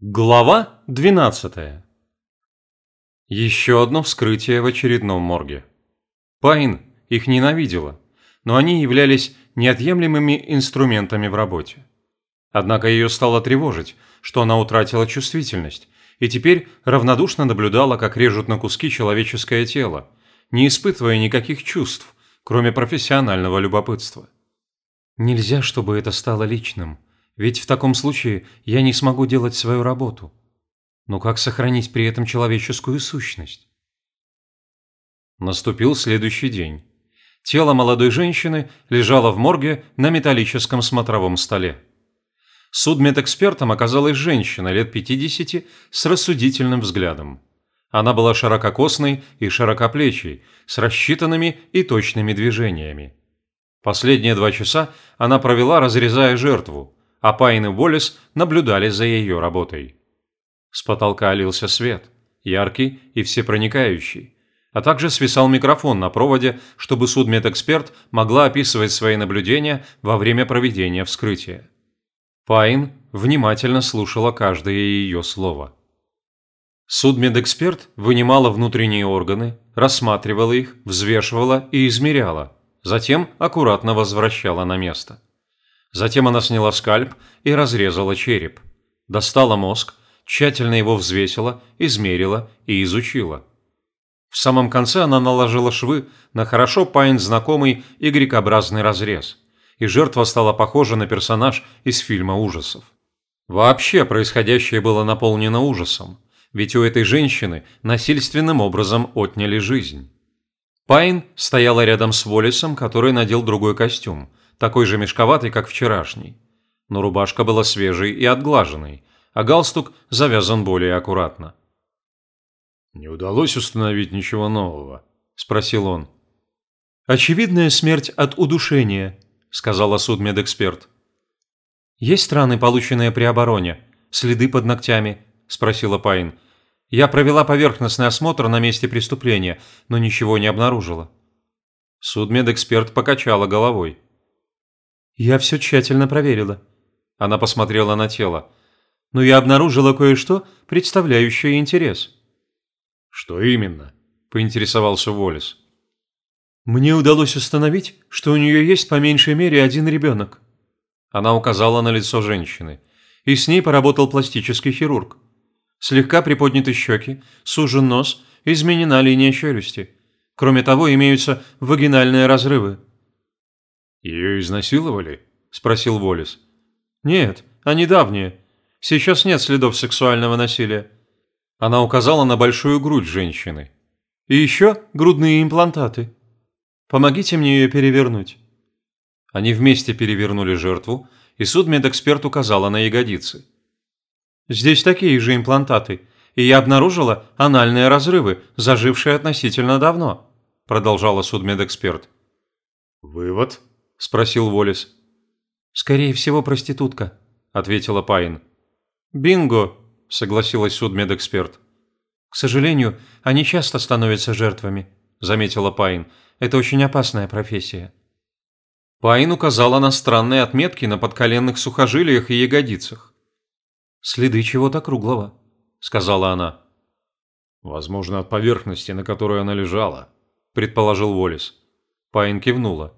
Глава 12. Еще одно вскрытие в очередном морге. Пайн их ненавидела, но они являлись неотъемлемыми инструментами в работе. Однако ее стало тревожить, что она утратила чувствительность и теперь равнодушно наблюдала, как режут на куски человеческое тело, не испытывая никаких чувств, кроме профессионального любопытства. Нельзя, чтобы это стало личным – ведь в таком случае я не смогу делать свою работу. Но как сохранить при этом человеческую сущность? Наступил следующий день. Тело молодой женщины лежало в морге на металлическом смотровом столе. Судмедэкспертом оказалась женщина лет 50 с рассудительным взглядом. Она была ширококосной и широкоплечей, с рассчитанными и точными движениями. Последние два часа она провела, разрезая жертву, а Пайн и Уоллес наблюдали за ее работой. С потолка лился свет, яркий и всепроникающий, а также свисал микрофон на проводе, чтобы судмедэксперт могла описывать свои наблюдения во время проведения вскрытия. Пайн внимательно слушала каждое ее слово. Судмедэксперт вынимала внутренние органы, рассматривала их, взвешивала и измеряла, затем аккуратно возвращала на место. Затем она сняла скальп и разрезала череп. Достала мозг, тщательно его взвесила, измерила и изучила. В самом конце она наложила швы на хорошо Пайн знакомый Y-образный разрез, и жертва стала похожа на персонаж из фильма ужасов. Вообще происходящее было наполнено ужасом, ведь у этой женщины насильственным образом отняли жизнь. Пайн стояла рядом с Волисом, который надел другой костюм – такой же мешковатый, как вчерашний. Но рубашка была свежей и отглаженной, а галстук завязан более аккуратно. «Не удалось установить ничего нового?» – спросил он. «Очевидная смерть от удушения», – сказала судмедэксперт. «Есть раны, полученные при обороне? Следы под ногтями?» – спросила Пайн. «Я провела поверхностный осмотр на месте преступления, но ничего не обнаружила». Судмедэксперт покачала головой. «Я все тщательно проверила». Она посмотрела на тело. «Но я обнаружила кое-что, представляющее интерес». «Что именно?» – поинтересовался Волис. «Мне удалось установить, что у нее есть по меньшей мере один ребенок». Она указала на лицо женщины. И с ней поработал пластический хирург. Слегка приподняты щеки, сужен нос, изменена линия челюсти. Кроме того, имеются вагинальные разрывы. «Ее изнасиловали?» – спросил Волис. «Нет, они давние. Сейчас нет следов сексуального насилия». Она указала на большую грудь женщины. «И еще грудные имплантаты. Помогите мне ее перевернуть». Они вместе перевернули жертву, и судмедэксперт указала на ягодицы. «Здесь такие же имплантаты, и я обнаружила анальные разрывы, зажившие относительно давно», продолжала судмедэксперт. «Вывод?» – спросил Волис. «Скорее всего, проститутка», – ответила Пайн. «Бинго», – согласилась судмедэксперт. «К сожалению, они часто становятся жертвами», – заметила Пайн. «Это очень опасная профессия». Пайн указала на странные отметки на подколенных сухожилиях и ягодицах. «Следы чего-то круглого», – сказала она. «Возможно, от поверхности, на которой она лежала», – предположил Волис. Пайн кивнула.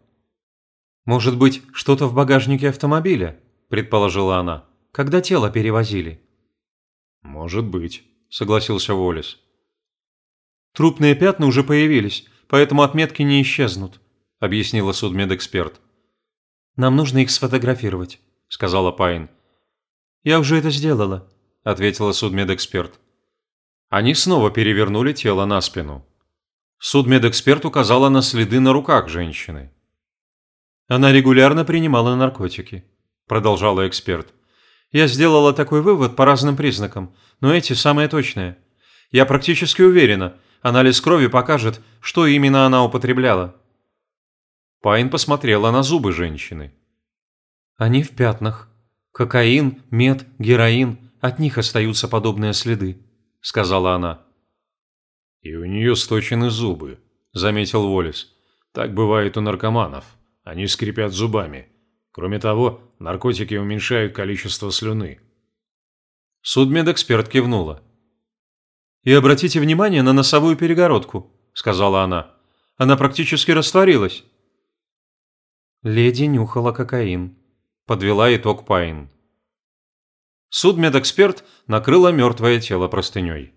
«Может быть, что-то в багажнике автомобиля?» – предположила она. «Когда тело перевозили?» «Может быть», – согласился Волис. «Трупные пятна уже появились, поэтому отметки не исчезнут», – объяснила судмедэксперт. «Нам нужно их сфотографировать», – сказала Пайн. «Я уже это сделала», – ответила судмедэксперт. Они снова перевернули тело на спину. Судмедэксперт указала на следы на руках женщины. Она регулярно принимала наркотики, продолжала эксперт. Я сделала такой вывод по разным признакам, но эти самые точные. Я практически уверена, анализ крови покажет, что именно она употребляла. Пайн посмотрела на зубы женщины. Они в пятнах. Кокаин, мед, героин, от них остаются подобные следы, сказала она. И у нее сточены зубы, заметил Волис. Так бывает у наркоманов. Они скрипят зубами. Кроме того, наркотики уменьшают количество слюны. Судмедэксперт кивнула. «И обратите внимание на носовую перегородку», – сказала она. «Она практически растворилась». «Леди нюхала кокаин», – подвела итог Пайн. Судмедэксперт накрыла мертвое тело простыней.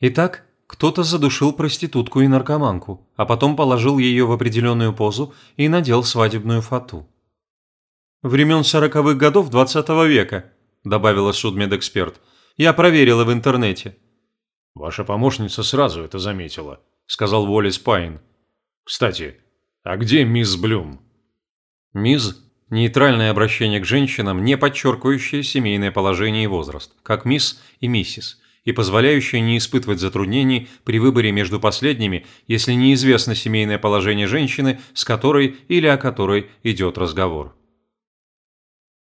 Итак, кто-то задушил проститутку и наркоманку, а потом положил ее в определенную позу и надел свадебную фату. «Времен сороковых годов двадцатого века», – добавила судмедэксперт. «Я проверила в интернете». «Ваша помощница сразу это заметила», – сказал Уоллес Пайн. «Кстати, а где мисс Блюм?» «Мисс» – нейтральное обращение к женщинам, не подчеркивающее семейное положение и возраст, как «мисс» и «миссис», и позволяющее не испытывать затруднений при выборе между последними, если неизвестно семейное положение женщины, с которой или о которой идет разговор.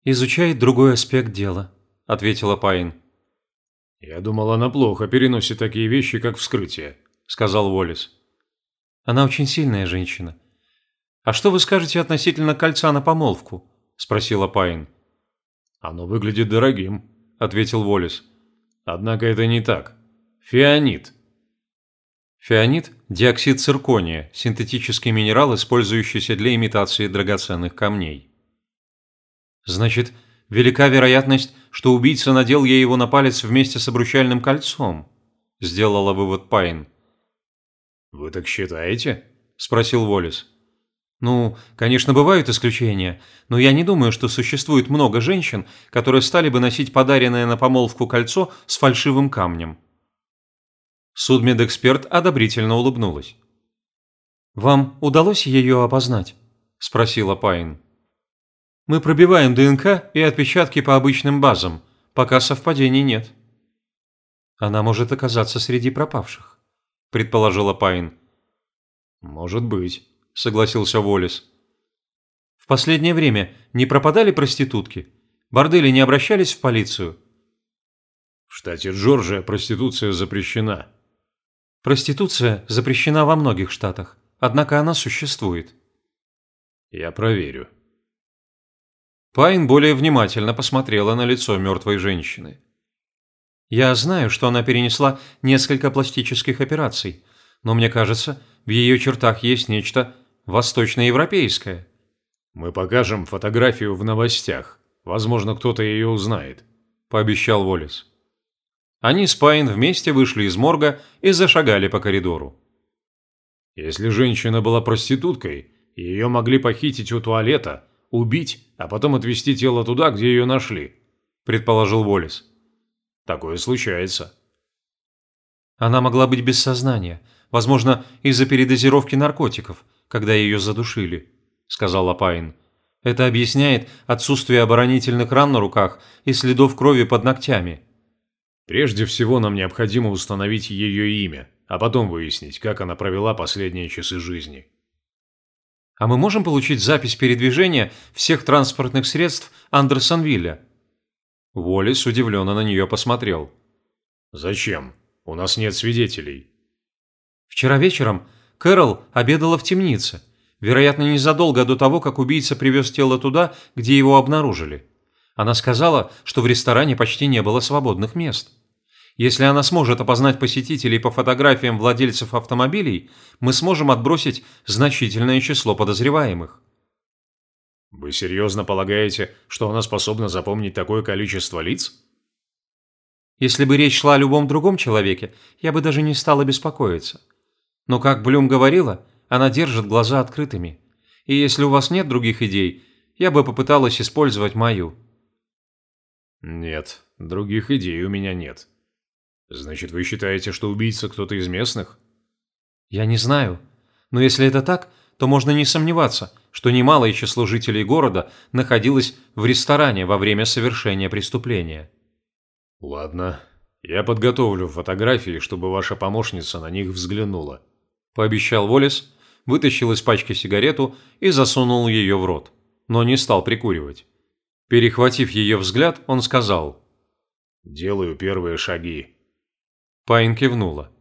«Изучает другой аспект дела», – ответила Пайн. «Я думал, она плохо переносит такие вещи, как вскрытие», – сказал Уоллес. «Она очень сильная женщина. А что вы скажете относительно кольца на помолвку?» – спросила Пайн. «Оно выглядит дорогим», – ответил Уоллес. Однако это не так. Фианит. Фианит – диоксид циркония, синтетический минерал, использующийся для имитации драгоценных камней. Значит, велика вероятность, что убийца надел ей его на палец вместе с обручальным кольцом, сделала вывод Пайн. Вы так считаете? спросил Волис. Ну, конечно, бывают исключения, но я не думаю, что существует много женщин, которые стали бы носить подаренное на помолвку кольцо с фальшивым камнем. Судмедэксперт одобрительно улыбнулась. «Вам удалось ее опознать?» – спросила Пайн. «Мы пробиваем ДНК и отпечатки по обычным базам, пока совпадений нет». «Она может оказаться среди пропавших», – предположила Пайн. «Может быть» согласился Волис. В последнее время не пропадали проститутки? Бордели не обращались в полицию? В штате Джорджия проституция запрещена. Проституция запрещена во многих штатах, однако она существует. Я проверю. Пайн более внимательно посмотрела на лицо мертвой женщины. Я знаю, что она перенесла несколько пластических операций, но мне кажется, в ее чертах есть нечто восточноевропейская. Мы покажем фотографию в новостях. Возможно, кто-то ее узнает, пообещал Волис. Они с Пайн вместе вышли из морга и зашагали по коридору. Если женщина была проституткой, ее могли похитить у туалета, убить, а потом отвезти тело туда, где ее нашли, предположил Волис. Такое случается. Она могла быть без сознания, возможно, из-за передозировки наркотиков, когда ее задушили», – сказал Апайн. «Это объясняет отсутствие оборонительных ран на руках и следов крови под ногтями». «Прежде всего нам необходимо установить ее имя, а потом выяснить, как она провела последние часы жизни». «А мы можем получить запись передвижения всех транспортных средств Андерсонвилля?» Уоллес удивленно на нее посмотрел. «Зачем? У нас нет свидетелей». «Вчера вечером Кэрол обедала в темнице, вероятно, незадолго до того, как убийца привез тело туда, где его обнаружили. Она сказала, что в ресторане почти не было свободных мест. Если она сможет опознать посетителей по фотографиям владельцев автомобилей, мы сможем отбросить значительное число подозреваемых. Вы серьезно полагаете, что она способна запомнить такое количество лиц? Если бы речь шла о любом другом человеке, я бы даже не стала беспокоиться. Но, как Блюм говорила, она держит глаза открытыми. И если у вас нет других идей, я бы попыталась использовать мою». «Нет, других идей у меня нет. Значит, вы считаете, что убийца кто-то из местных?» «Я не знаю. Но если это так, то можно не сомневаться, что немалое число жителей города находилось в ресторане во время совершения преступления». «Ладно, я подготовлю фотографии, чтобы ваша помощница на них взглянула пообещал Волис, вытащил из пачки сигарету и засунул ее в рот, но не стал прикуривать. Перехватив ее взгляд, он сказал «Делаю первые шаги». Пайн кивнула.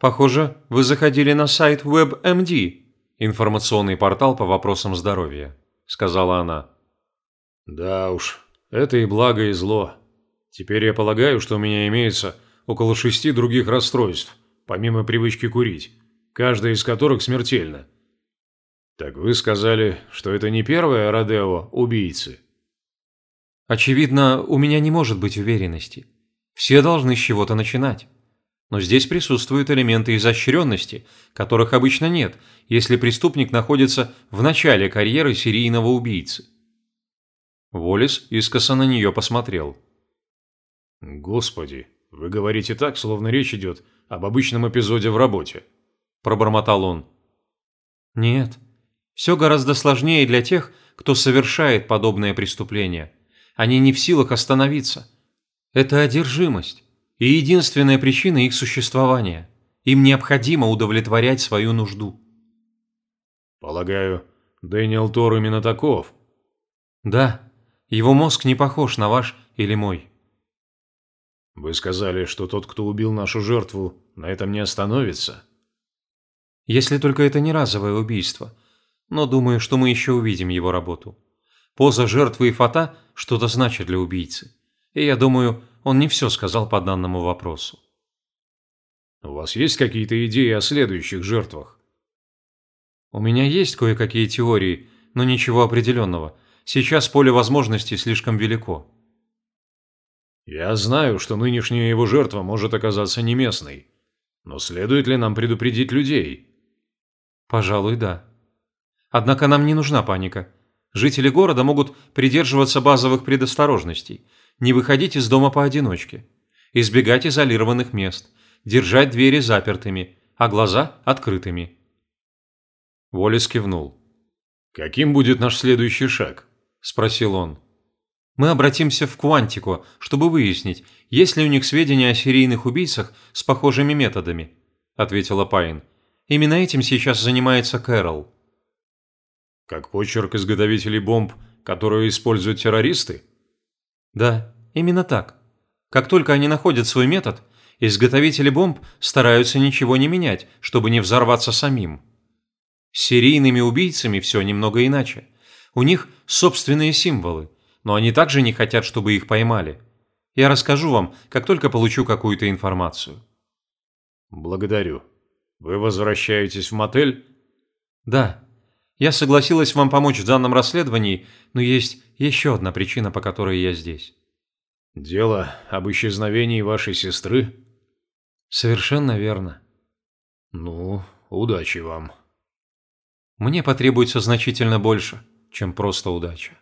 «Похоже, вы заходили на сайт WebMD, информационный портал по вопросам здоровья», – сказала она. «Да уж, это и благо, и зло. Теперь я полагаю, что у меня имеется около шести других расстройств, помимо привычки курить, каждая из которых смертельна. Так вы сказали, что это не первое Родео убийцы? Очевидно, у меня не может быть уверенности. Все должны с чего-то начинать. Но здесь присутствуют элементы изощренности, которых обычно нет, если преступник находится в начале карьеры серийного убийцы. Волис искоса на нее посмотрел. «Господи, вы говорите так, словно речь идет об обычном эпизоде в работе», – пробормотал он. «Нет, все гораздо сложнее для тех, кто совершает подобное преступление. Они не в силах остановиться. Это одержимость и единственная причина их существования. Им необходимо удовлетворять свою нужду». «Полагаю, Дэниел Тор именно таков?» «Да, его мозг не похож на ваш или мой». «Вы сказали, что тот, кто убил нашу жертву, на этом не остановится?» «Если только это не разовое убийство. Но думаю, что мы еще увидим его работу. Поза жертвы и фото что-то значит для убийцы. И я думаю, он не все сказал по данному вопросу». «У вас есть какие-то идеи о следующих жертвах?» «У меня есть кое-какие теории, но ничего определенного. Сейчас поле возможностей слишком велико». Я знаю, что нынешняя его жертва может оказаться не местной. Но следует ли нам предупредить людей? Пожалуй, да. Однако нам не нужна паника. Жители города могут придерживаться базовых предосторожностей. Не выходить из дома поодиночке. Избегать изолированных мест. Держать двери запертыми, а глаза открытыми. Волес кивнул. «Каким будет наш следующий шаг?» – спросил он. Мы обратимся в Квантику, чтобы выяснить, есть ли у них сведения о серийных убийцах с похожими методами», – ответила Пайн. «Именно этим сейчас занимается Кэрол». «Как почерк изготовителей бомб, которые используют террористы?» «Да, именно так. Как только они находят свой метод, изготовители бомб стараются ничего не менять, чтобы не взорваться самим. С серийными убийцами все немного иначе. У них собственные символы, но они также не хотят, чтобы их поймали. Я расскажу вам, как только получу какую-то информацию». «Благодарю. Вы возвращаетесь в мотель?» «Да. Я согласилась вам помочь в данном расследовании, но есть еще одна причина, по которой я здесь». «Дело об исчезновении вашей сестры?» «Совершенно верно». «Ну, удачи вам». «Мне потребуется значительно больше, чем просто удача».